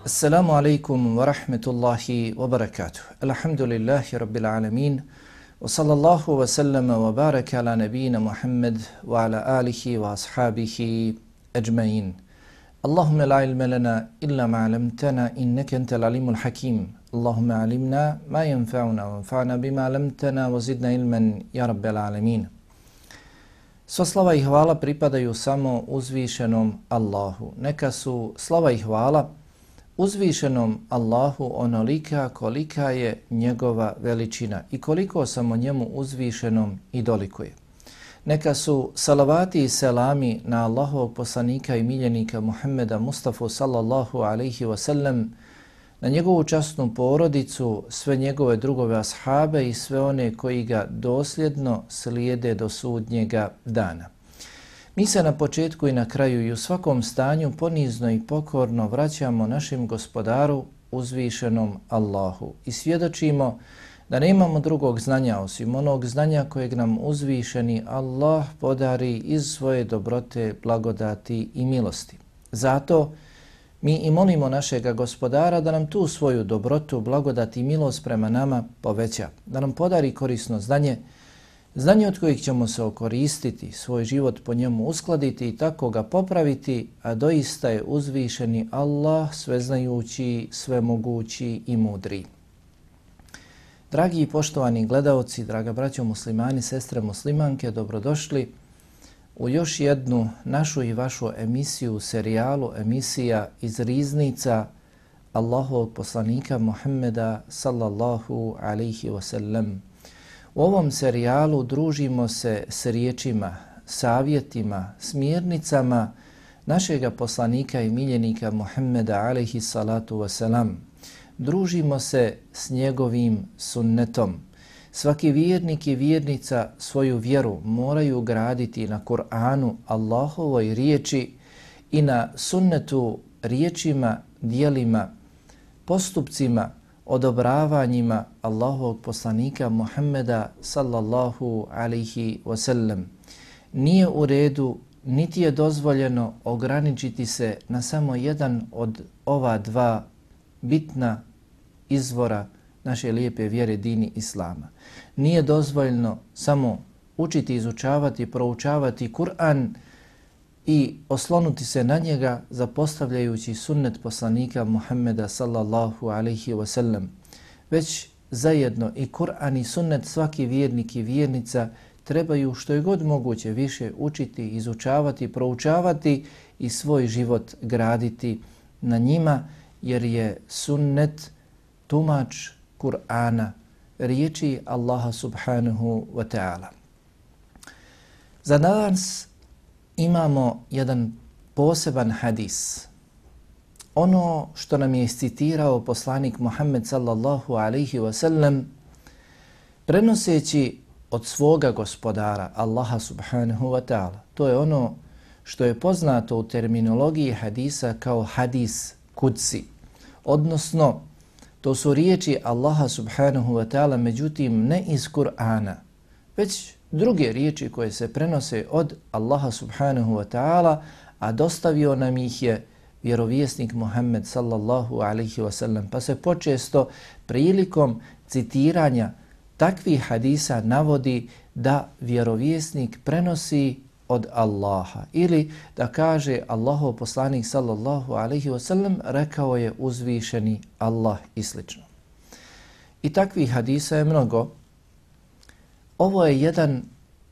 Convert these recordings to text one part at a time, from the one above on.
Assalamu alaikum wa rahmetullahi wa barakatuh. Alhamdulillahi rabbil alamin. Wa sallallahu wa sallama wa baraka ala nabina Muhammad wa ala alihi wa ashabihi ajma'in. Allahumma la ilma lana illa ma 'allamtana innaka antal alimul hakim. Allahumma alimna ma yanfa'una wa anfa'na bima alamtana wa zidna ilman ya rabbil alamin. Sva slava i hvala pripadaju samo uzvišenom Allahu. Neka su slava i hvala uzvišenom Allahu onolika kolika je njegova veličina i koliko samo njemu uzvišenom i dolikuje. Neka su salavati i selami na Allahovog poslanika i miljenika Muhammeda Mustafa sallallahu alaihi wasallam, na njegovu častnu porodicu, sve njegove drugove ashabe i sve one koji ga dosljedno slijede do sudnjega dana. Mi se na početku i na kraju i u svakom stanju ponizno i pokorno vraćamo našem gospodaru uzvišenom Allahu i svjedočimo da nemamo drugog znanja osim onog znanja kojeg nam uzvišeni Allah podari iz svoje dobrote, blagodati i milosti. Zato mi i molimo našega gospodara da nam tu svoju dobrotu, blagodati i milost prema nama poveća, da nam podari korisno znanje, Znanje od kojih ćemo se okoristiti, svoj život po njemu uskladiti i tako ga popraviti, a doista je uzvišeni Allah, sveznajući, svemogući i mudri. Dragi i poštovani gledaoci, draga braćo muslimani, sestre muslimanke, dobrodošli u još jednu našu i vašu emisiju, serijalu emisija iz riznica Allahovog poslanika Muhammeda sallallahu alaihi wasallam. U ovom serijalu družimo se s riječima, savjetima, smjernicama našega poslanika i miljenika Muhammeda alaihi salatu wasalam. Družimo se s njegovim sunnetom. Svaki vjernik i vjernica svoju vjeru moraju graditi na Kur'anu Allahovoj riječi i na sunnetu riječima, dijelima, postupcima, odobravanjima Allahovog poslanika Muhammeda sallallahu alaihi wasallam. Nije u redu, niti je dozvoljeno ograničiti se na samo jedan od ova dva bitna izvora naše lijepe vjere dini Islama. Nije dozvoljeno samo učiti, izučavati, proučavati Kur'an, i oslonuti se na njega zapostavljajući sunnet poslanika Muhammeda sallallahu alaihi wasallam, već zajedno i Kur'an i sunnet svaki vjernik i vjernica trebaju što je god moguće više učiti, izučavati, proučavati i svoj život graditi na njima, jer je sunnet tumač Kur'ana, riječi Allaha subhanahu wa ta'ala. Za nas imamo jedan poseban hadis. Ono što nam je citirao poslanik Muhammed sallallahu alaihi wasallam prenoseći od svoga gospodara, Allaha subhanahu wa ta'ala. To je ono što je poznato u terminologiji hadisa kao hadis kudsi. Odnosno, to su riječi Allaha subhanahu wa ta'ala, međutim ne iz Kur'ana, već druge riječi koje se prenose od Allaha subhanahu wa ta'ala, a dostavio nam ih je vjerovjesnik Muhammed sallallahu alaihi wa sallam. Pa se počesto prilikom citiranja takvih hadisa navodi da vjerovjesnik prenosi od Allaha ili da kaže Allahov poslanik sallallahu alaihi wa sallam rekao je uzvišeni Allah i slično. I takvih hadisa je mnogo, Ovo je jedan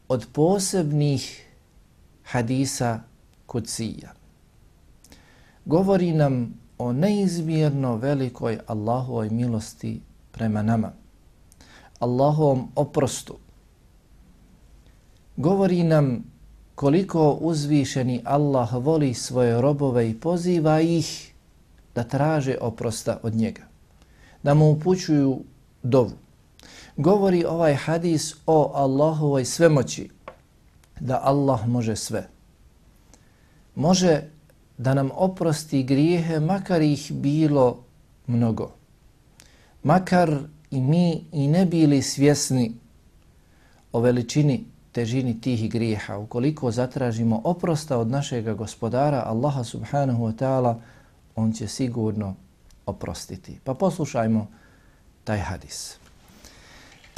od posebnih hadisa kucija. Govori nam o neizmjerno velikoj Allahovoj milosti prema nama. Allahovom oprostu. Govori nam koliko uzvišeni Allah voli svoje robove i poziva ih da traže oprosta od njega. Da mu upućuju dovu govori ovaj hadis o Allahovoj svemoći, da Allah može sve. Može da nam oprosti grijehe, makar ih bilo mnogo. Makar i mi i ne bili svjesni o veličini težini tih grijeha. Ukoliko zatražimo oprosta od našeg gospodara, Allaha subhanahu wa ta'ala, on će sigurno oprostiti. Pa poslušajmo taj hadis.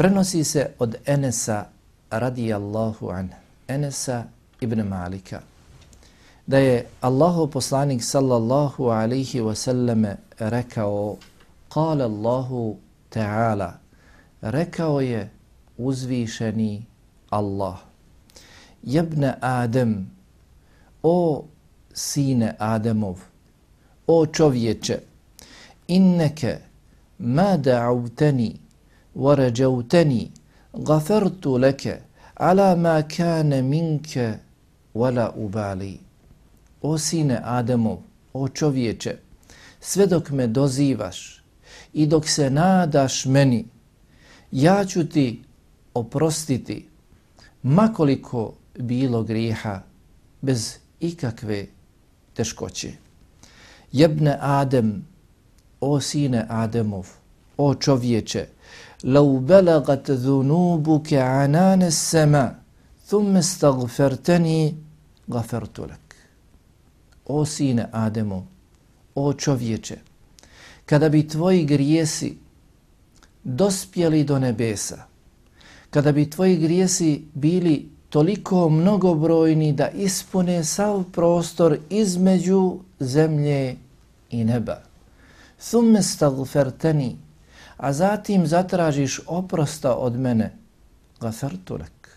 Prenosi se od Enesa radijallahu an. Enesa ibn Malika. Da je Allahu poslanik sallallahu alaihi wasallam rekao Kale Allahu ta'ala Rekao je uzvišeni Allah Jebne Adem O sine Ademov O čovječe Inneke ma da'avteni ورجوتني غفرت لك على ما كان منك ولا أبالي O sine Ademov, o čovječe, sve dok me dozivaš i dok se nadaš meni, ja ću ti oprostiti makoliko bilo grijeha bez ikakve teškoće. Jebne Adem, o sine Ademov, o čovječe, لو بلغت ذنوبك عنان السماء ثم استغفرتني غفرت لك O sine Ademo, o čovječe, kada bi tvoji grijesi dospjeli do nebesa, kada bi tvoji grijesi bili toliko mnogobrojni da ispune sav prostor između zemlje i neba. Thumme stagferteni, a zatim zatražiš oprosta od mene, gafartulek,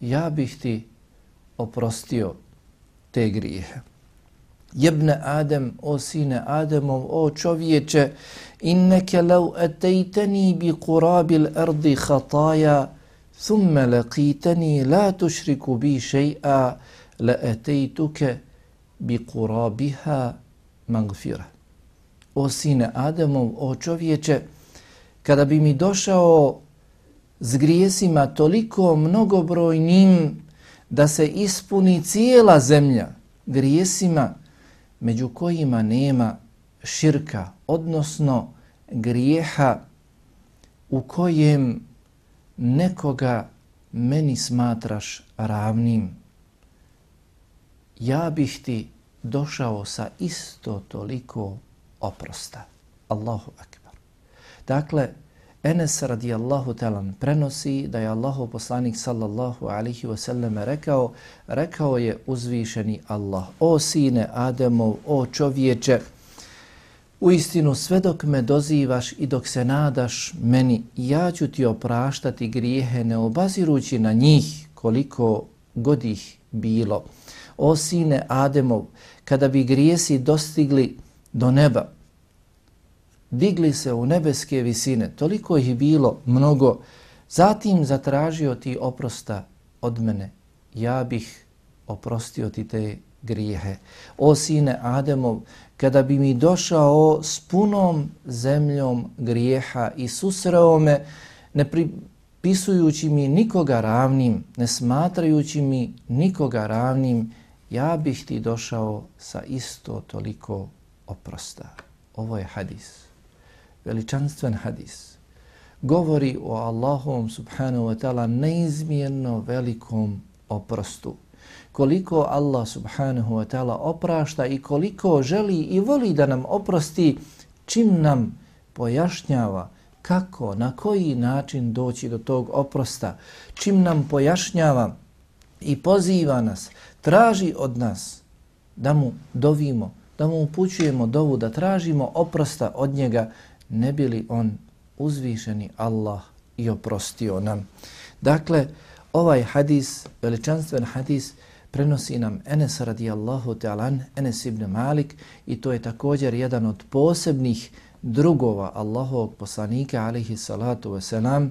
ja bih ti oprostio te grijehe. Jebne Adem, o sine Ademov, o čovječe, inneke lau etejteni bi kurabil ardi hataja, thumme laqiteni la tušriku bi še'a, la etejtuke bi kurabiha magfira. O sine Ademov, o čovječe, kada bi mi došao s grijesima toliko mnogobrojnim da se ispuni cijela zemlja grijesima među kojima nema širka, odnosno grijeha u kojem nekoga meni smatraš ravnim, ja bih ti došao sa isto toliko oprosta. Allahu akbar. Dakle, Enes radijallahu talan prenosi da je Allahu poslanik sallallahu alihi wasallam rekao, rekao je uzvišeni Allah, o sine Ademov, o čovječe, u istinu sve dok me dozivaš i dok se nadaš meni, ja ću ti opraštati grijehe ne obazirući na njih koliko god ih bilo. O sine Ademov, kada bi grijesi dostigli do neba, digli se u nebeske visine, toliko ih bilo mnogo, zatim zatražio ti oprosta od mene, ja bih oprostio ti te grijehe. O sine Ademov, kada bi mi došao s punom zemljom grijeha i susreo me, ne pripisujući mi nikoga ravnim, ne smatrajući mi nikoga ravnim, ja bih ti došao sa isto toliko oprosta. Ovo je hadis veličanstven hadis govori o Allahovom subhanahu wa ta'ala neizmjerno velikom oprostu. Koliko Allah subhanahu wa ta'ala oprašta i koliko želi i voli da nam oprosti čim nam pojašnjava kako, na koji način doći do tog oprosta, čim nam pojašnjava i poziva nas, traži od nas da mu dovimo, da mu upućujemo dovu, da tražimo oprosta od njega, ne bi li on uzvišeni Allah i oprostio nam. Dakle, ovaj hadis, veličanstven hadis, prenosi nam Enes radijallahu ta'alan, Enes ibn Malik i to je također jedan od posebnih drugova Allahovog poslanika, alihi salatu wasalam,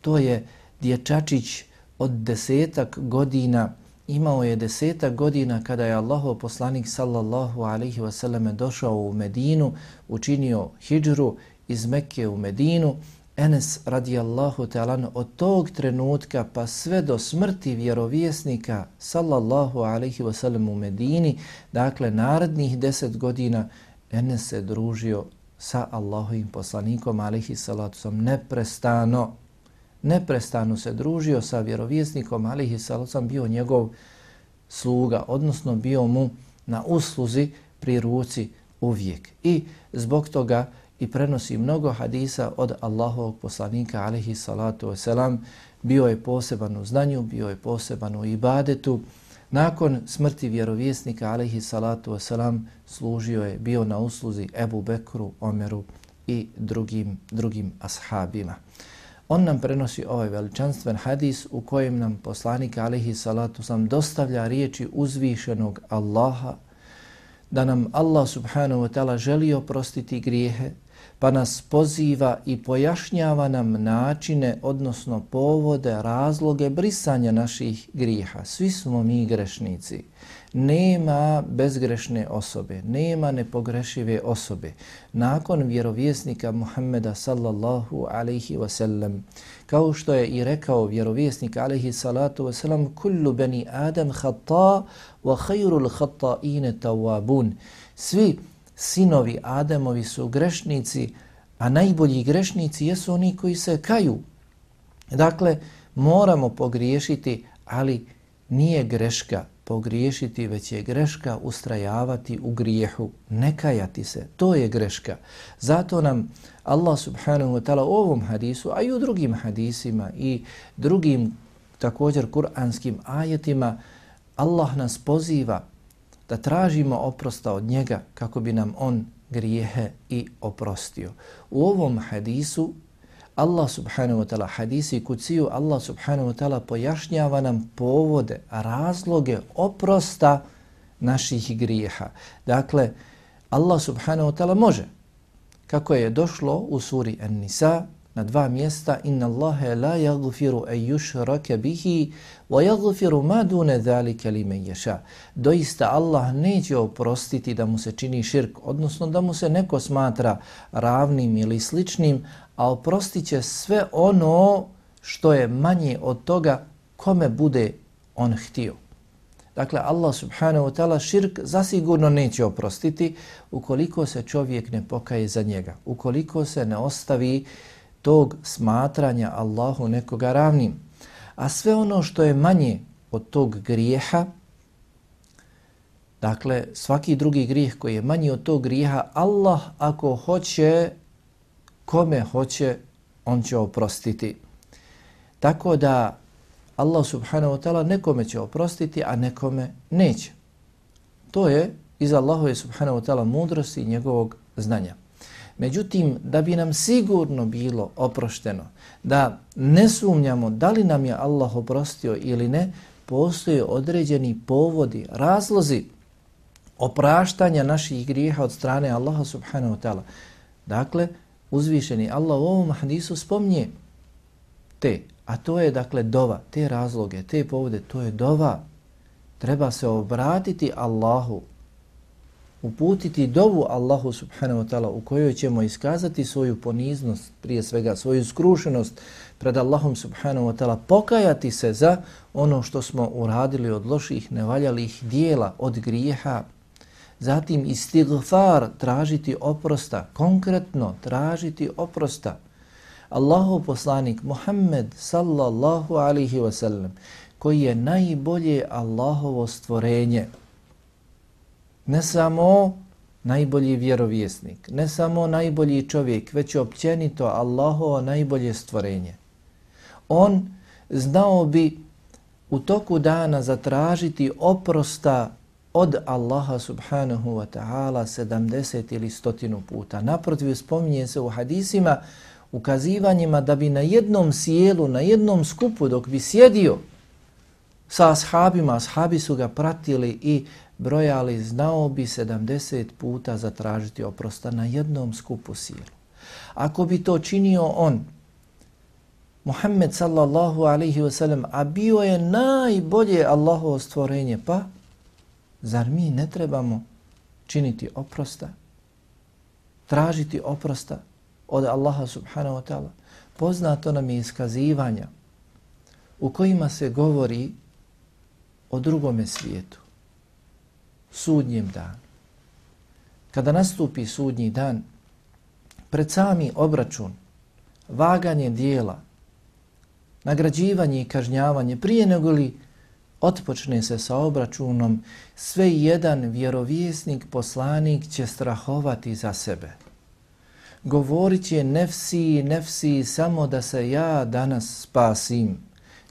to je dječačić od desetak godina, imao je desetak godina kada je Allahov poslanik sallallahu alaihi wasallam došao u Medinu, učinio hijđru iz Mekke u Medinu, Enes radijallahu ta'ala od tog trenutka pa sve do smrti vjerovjesnika sallallahu alaihi wasallam u Medini, dakle narednih deset godina Enes se družio sa Allahovim poslanikom alaihi salatu sam neprestano, neprestano se družio sa vjerovjesnikom alaihi salatu sam bio njegov sluga, odnosno bio mu na usluzi pri ruci uvijek. I zbog toga i prenosi mnogo hadisa od Allahovog poslanika alaihi salatu wasalam. Bio je poseban u znanju, bio je poseban u ibadetu. Nakon smrti vjerovjesnika alaihi salatu wasalam služio je, bio na usluzi Ebu Bekru, Omeru i drugim, drugim ashabima. On nam prenosi ovaj veličanstven hadis u kojem nam poslanik alaihi salatu sam dostavlja riječi uzvišenog Allaha da nam Allah subhanahu wa ta'ala želi oprostiti grijehe, pa nas poziva i pojašnjava nam načine, odnosno povode, razloge brisanja naših griha. Svi smo mi grešnici. Nema bezgrešne osobe, nema nepogrešive osobe. Nakon vjerovjesnika Muhammeda sallallahu alaihi wasallam, kao što je i rekao vjerovjesnik alaihi salatu wasallam, kullu beni Adam khata wa khairul hata ine tawabun. Svi sinovi Ademovi su grešnici, a najbolji grešnici jesu oni koji se kaju. Dakle, moramo pogriješiti, ali nije greška pogriješiti, već je greška ustrajavati u grijehu, ne kajati se. To je greška. Zato nam Allah subhanahu wa ta'ala u ovom hadisu, a i u drugim hadisima i drugim također kuranskim ajetima, Allah nas poziva da tražimo oprosta od njega kako bi nam on grijehe i oprostio. U ovom hadisu Allah subhanahu wa ta'ala hadisi kuciju Allah subhanahu wa ta'ala pojašnjava nam povode, razloge oprosta naših grijeha. Dakle, Allah subhanahu wa ta'ala može, kako je došlo u suri An-Nisa, na dva mjesta inna Allahe la yaghfiru an yushraka bihi wa yaghfiru ma dun zalika liman yasha. Doista Allah neće oprostiti da mu se čini širk, odnosno da mu se neko smatra ravnim ili sličnim, a oprostiće sve ono što je manje od toga kome bude on htio. Dakle, Allah subhanahu wa ta'ala širk zasigurno neće oprostiti ukoliko se čovjek ne pokaje za njega, ukoliko se ne ostavi tog smatranja Allahu nekoga ravnim. A sve ono što je manje od tog grijeha, dakle svaki drugi grijeh koji je manji od tog grijeha, Allah ako hoće, kome hoće, on će oprostiti. Tako da Allah subhanahu wa ta'ala nekome će oprostiti, a nekome neće. To je iz Allahove subhanahu wa ta'ala mudrosti i njegovog znanja. Međutim, da bi nam sigurno bilo oprošteno, da ne sumnjamo da li nam je Allah oprostio ili ne, postoje određeni povodi, razlozi opraštanja naših grijeha od strane Allaha subhanahu wa ta'ala. Dakle, uzvišeni Allah u ovom hadisu spomnije te, a to je dakle dova, te razloge, te povode, to je dova. Treba se obratiti Allahu uputiti dovu Allahu subhanahu wa ta'ala u kojoj ćemo iskazati svoju poniznost, prije svega svoju skrušenost pred Allahom subhanahu wa ta'ala, pokajati se za ono što smo uradili od loših, nevaljalih dijela, od grijeha, zatim istighfar, tražiti oprosta, konkretno tražiti oprosta. Allahu poslanik Muhammed sallallahu alihi wasallam, koji je najbolje Allahovo stvorenje, ne samo najbolji vjerovjesnik, ne samo najbolji čovjek, već općenito Allahovo najbolje stvorenje. On znao bi u toku dana zatražiti oprosta od Allaha subhanahu wa ta'ala 70 ili stotinu puta. Naprotiv, spominje se u hadisima ukazivanjima da bi na jednom sjelu, na jednom skupu dok bi sjedio sa ashabima, ashabi su ga pratili i brojali, znao bi 70 puta zatražiti oprosta na jednom skupu silu. Ako bi to činio on, Muhammed sallallahu alaihi wasallam, a bio je najbolje Allahovo stvorenje, pa zar mi ne trebamo činiti oprosta, tražiti oprosta od Allaha subhanahu wa ta'ala? Poznato nam je iskazivanja u kojima se govori o drugome svijetu sudnjem danu. Kada nastupi sudnji dan, pred sami obračun, vaganje dijela, nagrađivanje i kažnjavanje, prije nego li otpočne se sa obračunom, sve jedan vjerovjesnik, poslanik će strahovati za sebe. Govorit će nefsi, nefsi, samo da se ja danas spasim.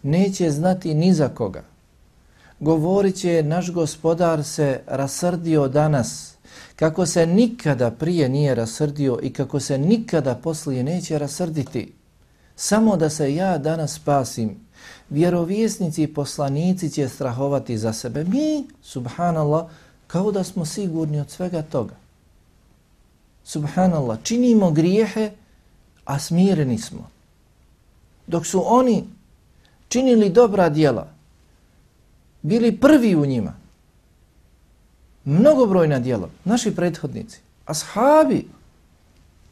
Neće znati ni za koga. Govorit će naš gospodar se rasrdio danas, kako se nikada prije nije rasrdio i kako se nikada poslije neće rasrditi. Samo da se ja danas spasim. Vjerovjesnici i poslanici će strahovati za sebe. Mi, subhanallah, kao da smo sigurni od svega toga. Subhanallah, činimo grijehe, a smireni smo. Dok su oni činili dobra djela, bili prvi u njima, mnogobrojna djela, naši prethodnici, ashabi,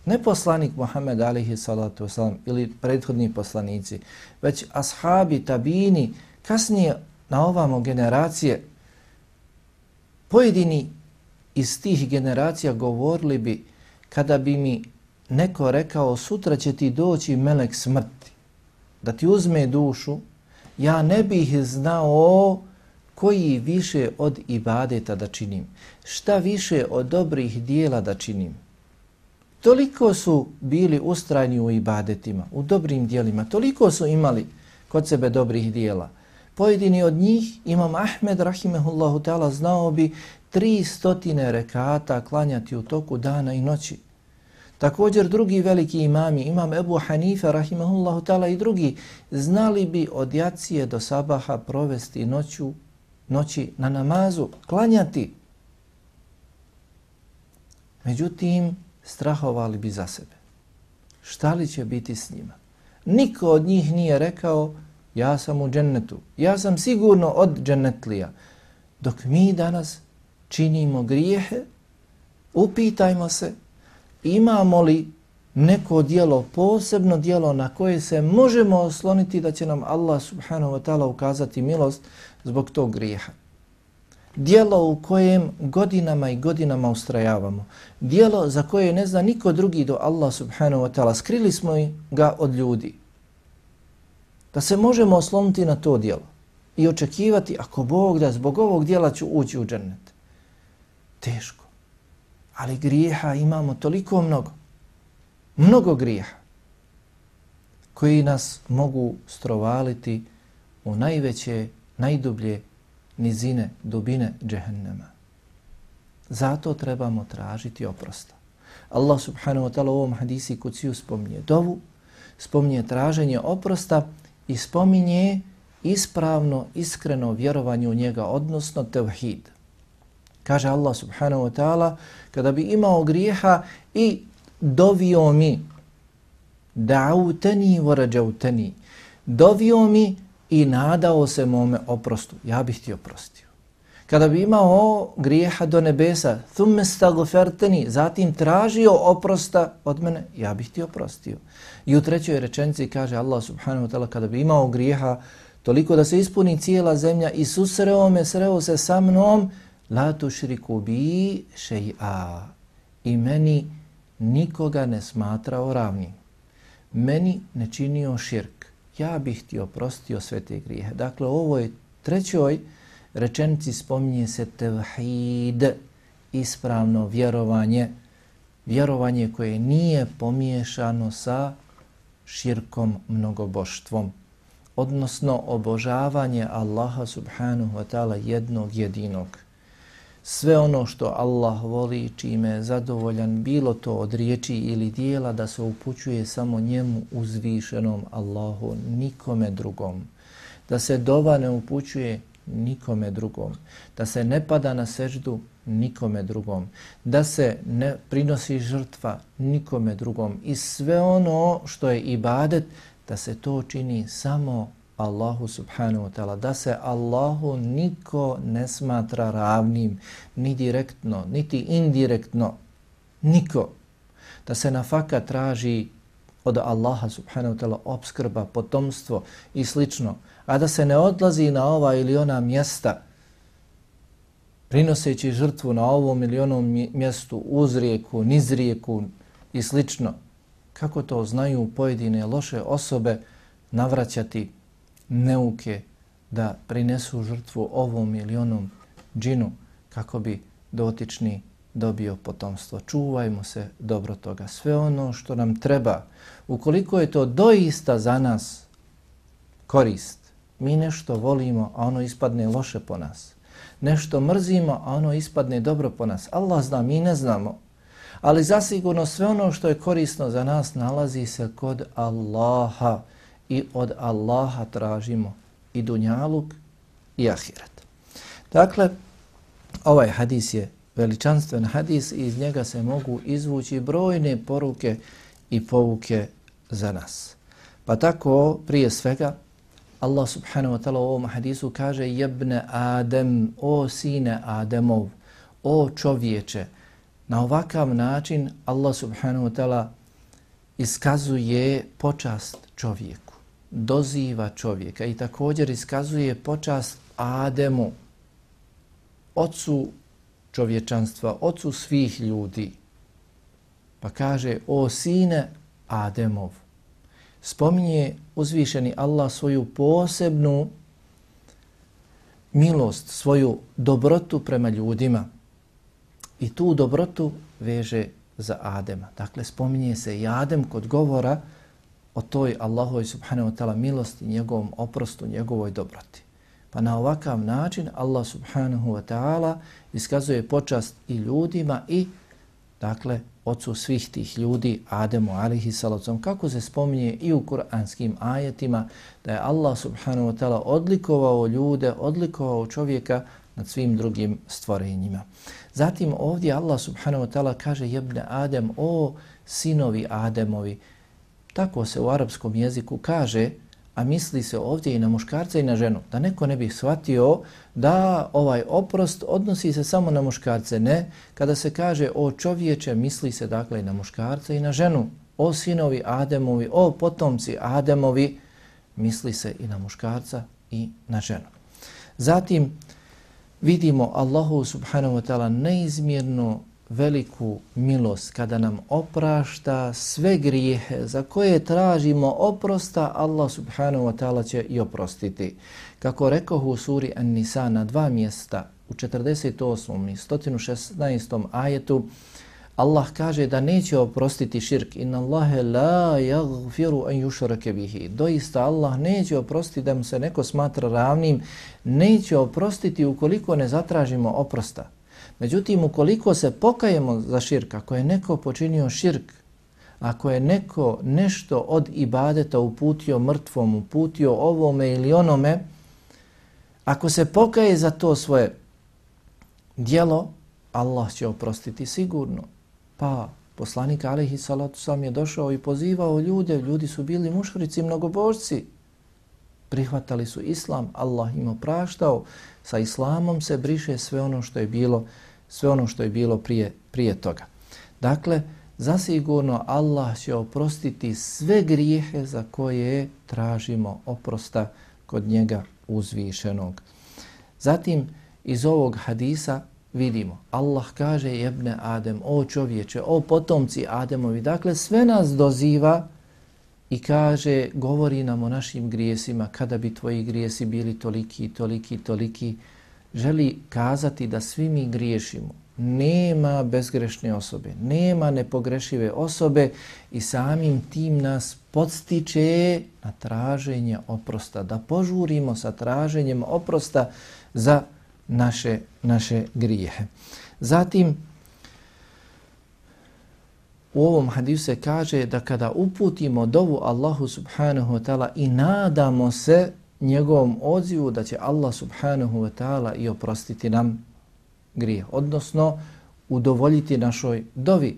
ne poslanik Muhammed alihi salatu wasalam ili prethodni poslanici, već ashabi, tabini, kasnije na ovamo generacije, pojedini iz tih generacija govorili bi kada bi mi neko rekao sutra će ti doći melek smrti, da ti uzme dušu, ja ne bih znao koji više od ibadeta da činim, šta više od dobrih dijela da činim. Toliko su bili ustrajni u ibadetima, u dobrim dijelima, toliko su imali kod sebe dobrih dijela. Pojedini od njih, imam Ahmed, rahimehullahu ta'ala, znao bi tri stotine rekata klanjati u toku dana i noći. Također drugi veliki imami, imam Ebu Hanife, rahimahullahu ta'ala i drugi, znali bi od jacije do sabaha provesti noću, noći na namazu, klanjati. Međutim, strahovali bi za sebe. Šta li će biti s njima? Niko od njih nije rekao, ja sam u džennetu, ja sam sigurno od džennetlija. Dok mi danas činimo grijehe, upitajmo se, imamo li neko dijelo, posebno dijelo na koje se možemo osloniti da će nam Allah subhanahu wa ta'ala ukazati milost zbog tog grijeha dijelo u kojem godinama i godinama ustrajavamo, dijelo za koje ne zna niko drugi do Allah subhanahu wa ta'ala, skrili smo ga od ljudi. Da se možemo osloniti na to dijelo i očekivati, ako Bog da, zbog ovog dijela ću ući u džennet. Teško. Ali grijeha imamo toliko mnogo. Mnogo grijeha koji nas mogu strovaliti u najveće, najdublje nizine, dubine džehennema. Zato trebamo tražiti oprosta. Allah subhanahu wa ta'ala u ovom hadisi kuciju spominje dovu, spominje traženje oprosta i spominje ispravno, iskreno vjerovanje u njega, odnosno tevhid. Kaže Allah subhanahu wa ta'ala, kada bi imao grijeha i dovio mi, da'uteni wa rađauteni, dovio mi i nadao se mome oprostu, ja bih ti oprostio. Kada bi imao grijeha do nebesa, thumme stagoferteni, zatim tražio oprosta od mene, ja bih ti oprostio. I u trećoj rečenci kaže Allah subhanahu wa ta'ala, kada bi imao grijeha toliko da se ispuni cijela zemlja i susreo me, sreo se sa mnom, la tu šriku bi še'a. I meni nikoga ne smatrao ravnim. Meni ne činio širk ja bih ti oprostio sve te grijehe. Dakle, u ovoj trećoj rečenici spominje se tevhid, ispravno vjerovanje, vjerovanje koje nije pomiješano sa širkom mnogoboštvom, odnosno obožavanje Allaha subhanahu wa ta'ala jednog jedinog sve ono što Allah voli, čime je zadovoljan, bilo to od riječi ili dijela, da se upućuje samo njemu uzvišenom Allahu, nikome drugom. Da se dova ne upućuje nikome drugom. Da se ne pada na seždu nikome drugom. Da se ne prinosi žrtva nikome drugom. I sve ono što je ibadet, da se to čini samo Allahu subhanahu wa ta'ala, da se Allahu niko ne smatra ravnim, ni direktno, niti indirektno, niko. Da se nafaka traži od Allaha subhanahu wa ta'ala obskrba, potomstvo i slično, a da se ne odlazi na ova ili ona mjesta prinoseći žrtvu na ovom ili onom mjestu, uz rijeku, niz rijeku i slično. Kako to znaju pojedine loše osobe navraćati neuke, da prinesu žrtvu ovom ili onom džinu kako bi dotični dobio potomstvo. Čuvajmo se dobro toga. Sve ono što nam treba, ukoliko je to doista za nas korist, mi nešto volimo, a ono ispadne loše po nas. Nešto mrzimo, a ono ispadne dobro po nas. Allah zna, mi ne znamo. Ali zasigurno sve ono što je korisno za nas nalazi se kod Allaha i od Allaha tražimo i dunjaluk i ahiret. Dakle, ovaj hadis je veličanstven hadis i iz njega se mogu izvući brojne poruke i pouke za nas. Pa tako, prije svega, Allah subhanahu wa ta'ala u ovom hadisu kaže jebne Adem, o sine Ademov, o čovječe. Na ovakav način Allah subhanahu wa ta'ala iskazuje počast čovjeku, doziva čovjeka i također iskazuje počast Ademu, ocu čovječanstva, ocu svih ljudi. Pa kaže, o sine Ademov, spominje uzvišeni Allah svoju posebnu milost, svoju dobrotu prema ljudima. I tu dobrotu veže za Adema. Dakle, spominje se i Adem kod govora o toj Allahoj subhanahu wa ta'ala milosti, njegovom oprostu, njegovoj dobroti. Pa na ovakav način Allah subhanahu wa ta'ala iskazuje počast i ljudima i dakle ocu svih tih ljudi Ademu alihi salacom kako se spominje i u kuranskim ajetima da je Allah subhanahu wa ta'ala odlikovao ljude, odlikovao čovjeka nad svim drugim stvorenjima. Zatim ovdje Allah subhanahu wa ta'ala kaže jebne Adem, o sinovi Ademovi. Tako se u arapskom jeziku kaže a misli se ovdje i na muškarca i na ženu. Da neko ne bi shvatio da ovaj oprost odnosi se samo na muškarce. Ne, kada se kaže o čovječe, misli se dakle i na muškarca i na ženu. O sinovi Ademovi, o potomci Ademovi, misli se i na muškarca i na ženu. Zatim vidimo Allahu subhanahu wa ta'ala neizmjerno veliku milost kada nam oprašta sve grijehe za koje tražimo oprosta, Allah subhanahu wa ta'ala će i oprostiti. Kako rekao u suri An-Nisa na dva mjesta u 48. i 116. ajetu, Allah kaže da neće oprostiti širk. Inna Allahe la yaghfiru an yushrake bihi. Doista Allah neće oprostiti da mu se neko smatra ravnim, neće oprostiti ukoliko ne zatražimo oprosta. Međutim, ukoliko se pokajemo za širk, ako je neko počinio širk, ako je neko nešto od ibadeta uputio mrtvom, uputio ovome ili onome, ako se pokaje za to svoje dijelo, Allah će oprostiti sigurno. Pa poslanik Alihi Salatu sam je došao i pozivao ljude, ljudi su bili mušrici, mnogobožci, prihvatali su islam, Allah im opraštao, sa islamom se briše sve ono što je bilo sve ono što je bilo prije, prije toga. Dakle, zasigurno Allah će oprostiti sve grijehe za koje tražimo oprosta kod njega uzvišenog. Zatim, iz ovog hadisa vidimo, Allah kaže jebne Adem, o čovječe, o potomci Ademovi, dakle sve nas doziva i kaže, govori nam o našim grijesima, kada bi tvoji grijesi bili toliki, toliki, toliki, želi kazati da svi mi griješimo. Nema bezgrešne osobe, nema nepogrešive osobe i samim tim nas podstiče na traženje oprosta, da požurimo sa traženjem oprosta za naše, naše grijehe. Zatim, u ovom hadisu se kaže da kada uputimo dovu Allahu subhanahu wa ta'ala i nadamo se njegovom odzivu da će Allah subhanahu wa ta'ala i oprostiti nam grije, odnosno udovoljiti našoj dovi.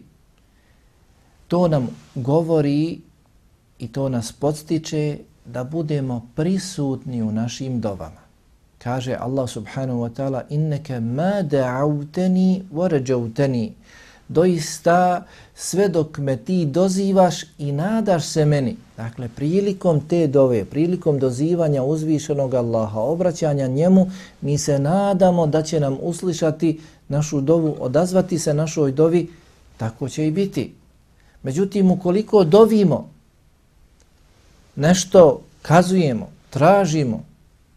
To nam govori i to nas podstiče da budemo prisutni u našim dovama. Kaže Allah subhanahu wa ta'ala inneke ma da'auteni wa rađauteni doista sve dok me ti dozivaš i nadaš se meni. Dakle, prilikom te dove, prilikom dozivanja uzvišenog Allaha, obraćanja njemu, mi se nadamo da će nam uslišati našu dovu, odazvati se našoj dovi, tako će i biti. Međutim, ukoliko dovimo, nešto kazujemo, tražimo,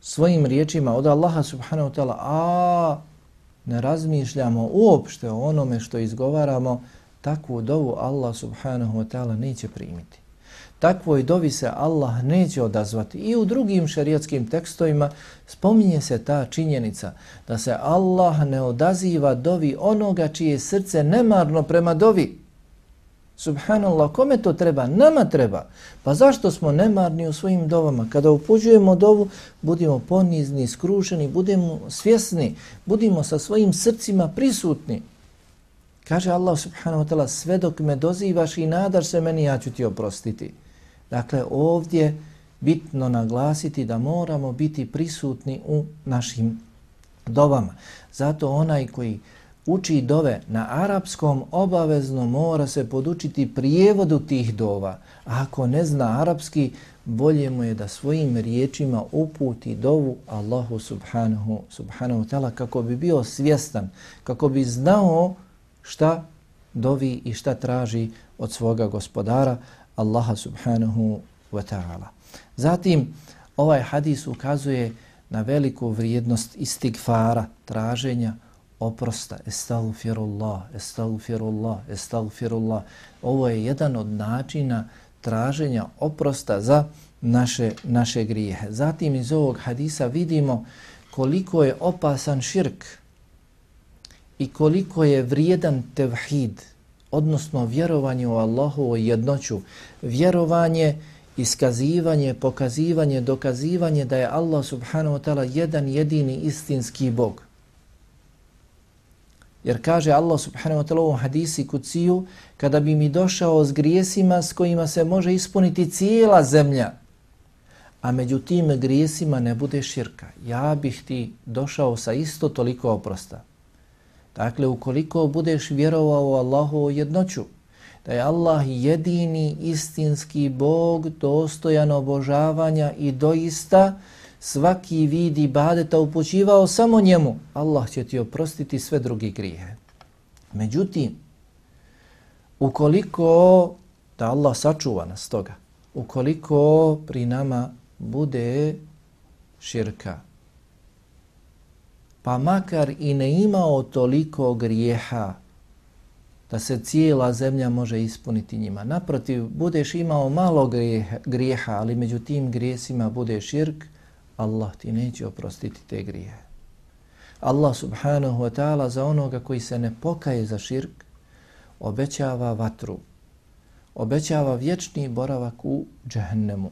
svojim riječima od Allaha subhanahu wa ta'ala, a ne razmišljamo uopšte o onome što izgovaramo, takvu dovu Allah subhanahu wa ta'ala neće primiti. Takvoj dovi se Allah neće odazvati. I u drugim šarijatskim tekstovima spominje se ta činjenica da se Allah ne odaziva dovi onoga čije srce nemarno prema dovi. Subhanallah, kome to treba? Nama treba. Pa zašto smo nemarni u svojim dovama? Kada upuđujemo dovu, budimo ponizni, skrušeni, budemo svjesni, budimo sa svojim srcima prisutni. Kaže Allah subhanahu wa ta'ala, sve dok me dozivaš i nadaš se meni, ja ću ti oprostiti. Dakle, ovdje bitno naglasiti da moramo biti prisutni u našim dovama. Zato onaj koji uči dove na arapskom, obavezno mora se podučiti prijevodu tih dova. A ako ne zna arapski, bolje mu je da svojim riječima uputi dovu Allahu subhanahu, subhanahu ta'ala kako bi bio svjestan, kako bi znao šta dovi i šta traži od svoga gospodara Allaha subhanahu wa ta'ala. Zatim, ovaj hadis ukazuje na veliku vrijednost istigfara, traženja, oprosta, estagfirullah, estagfirullah, estagfirullah. Ovo je jedan od načina traženja oprosta za naše, naše grijehe. Zatim iz ovog hadisa vidimo koliko je opasan širk i koliko je vrijedan tevhid, odnosno vjerovanje u Allahu o jednoću, vjerovanje, iskazivanje, pokazivanje, dokazivanje da je Allah subhanahu wa ta'ala jedan jedini istinski Bog. Jer kaže Allah subhanahu wa ta'ala u hadisi kuciju, kada bi mi došao s grijesima s kojima se može ispuniti cijela zemlja, a među tim grijesima ne bude širka, ja bih ti došao sa isto toliko oprosta. Dakle, ukoliko budeš vjerovao u Allahu jednoću, da je Allah jedini istinski Bog dostojan obožavanja i doista svaki vid ibadeta upućivao samo njemu, Allah će ti oprostiti sve drugi grijehe. Međutim, ukoliko, da Allah sačuva nas toga, ukoliko pri nama bude širka, pa makar i ne imao toliko grijeha da se cijela zemlja može ispuniti njima. Naprotiv, budeš imao malo grijeha, grijeha ali među tim grijesima bude širk, Allah ti neće oprostiti te grije. Allah subhanahu wa ta'ala za onoga koji se ne pokaje za širk obećava vatru, obećava vječni boravak u džehennemu.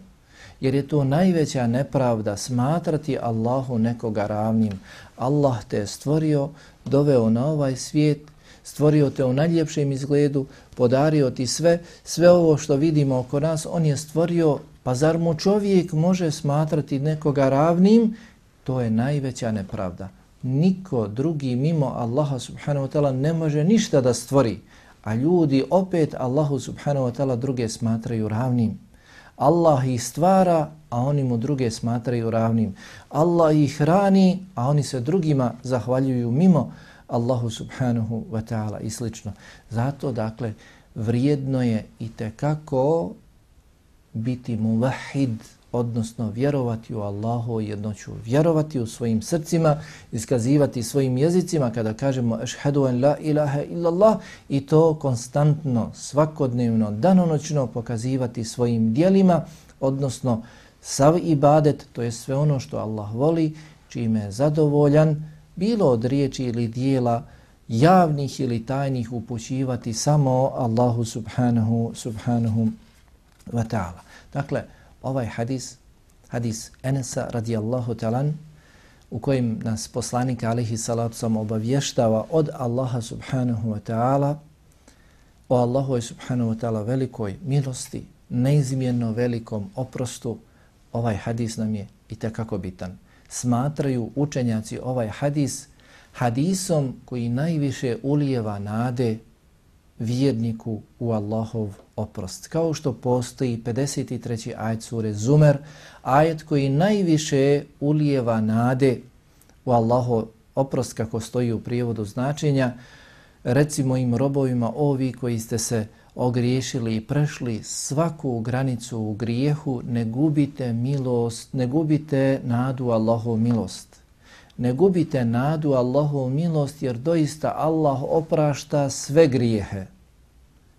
Jer je to najveća nepravda smatrati Allahu nekoga ravnim. Allah te je stvorio, doveo na ovaj svijet, stvorio te u najljepšem izgledu, podario ti sve, sve ovo što vidimo oko nas, on je stvorio Pa zar mu čovjek može smatrati nekoga ravnim? To je najveća nepravda. Niko drugi mimo Allaha subhanahu wa ta'ala ne može ništa da stvori. A ljudi opet Allahu subhanahu wa ta'ala druge smatraju ravnim. Allah ih stvara, a oni mu druge smatraju ravnim. Allah ih hrani, a oni se drugima zahvaljuju mimo Allahu subhanahu wa ta'ala i slično. Zato, dakle, vrijedno je i te kako biti muvahid, odnosno vjerovati u Allahu jednoću, vjerovati u svojim srcima, iskazivati svojim jezicima kada kažemo ešhedu en la ilaha illallah i to konstantno, svakodnevno, danonoćno pokazivati svojim dijelima, odnosno sav ibadet, to je sve ono što Allah voli, čime je zadovoljan, bilo od riječi ili dijela, javnih ili tajnih upućivati samo Allahu subhanahu, subhanahu wa ta'ala. Dakle, ovaj hadis, hadis Enesa radijallahu talan, u kojim nas poslanik alihi salatu sam obavještava od Allaha subhanahu wa ta'ala o Allahu subhanahu wa ta'ala velikoj milosti, neizmjerno velikom oprostu, ovaj hadis nam je i tekako bitan. Smatraju učenjaci ovaj hadis hadisom koji najviše ulijeva nade vjerniku u Allahov oprost. Kao što postoji 53. ajet sure Zumer, ajet koji najviše ulijeva nade u Allahov oprost kako stoji u prijevodu značenja, recimo im robovima ovi koji ste se ogriješili i prešli svaku granicu u grijehu, ne gubite milost, ne gubite nadu Allahov milost. Ne gubite nadu Allahov milost jer doista Allah oprašta sve grijehe.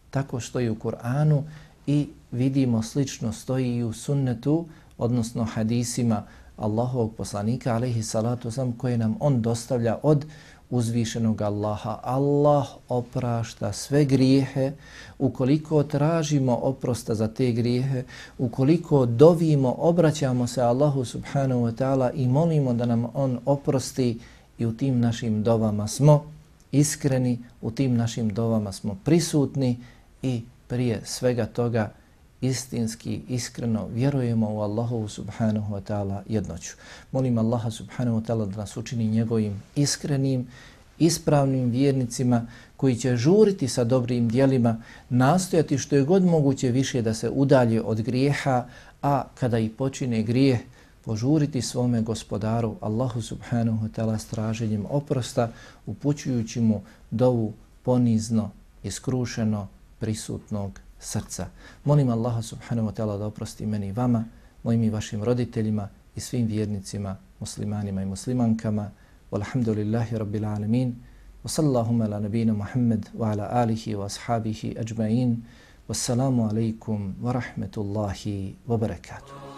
Tako što je u Kur'anu i vidimo slično stoji i u sunnetu, odnosno hadisima Allahovog poslanika, alaihi salatu sam, koje nam on dostavlja od uzvišenog Allaha. Allah oprašta sve grijehe ukoliko tražimo oprosta za te grijehe, ukoliko dovimo, obraćamo se Allahu subhanahu wa ta'ala i molimo da nam on oprosti i u tim našim dovama smo iskreni, u tim našim dovama smo prisutni i prije svega toga istinski, iskreno vjerujemo u Allahovu subhanahu wa ta'ala jednoću. Molim Allaha subhanahu wa ta'ala da nas učini njegovim iskrenim, ispravnim vjernicima koji će žuriti sa dobrim dijelima, nastojati što je god moguće više da se udalje od grijeha, a kada i počine grijeh, požuriti svome gospodaru Allahu subhanahu wa ta'ala straženjem oprosta, upućujući mu dovu ponizno, iskrušeno, prisutnog srca. Molim Allaha subhanahu wa ta'ala da oprosti meni i vama, mojim i vašim roditeljima i svim vjernicima, muslimanima i muslimankama. Walhamdulillahi rabbil alamin. Wa sallahuma ala nabina Muhammad wa ala alihi wa ashabihi ajma'in. Wassalamu alaikum wa rahmetullahi wa barakatuh.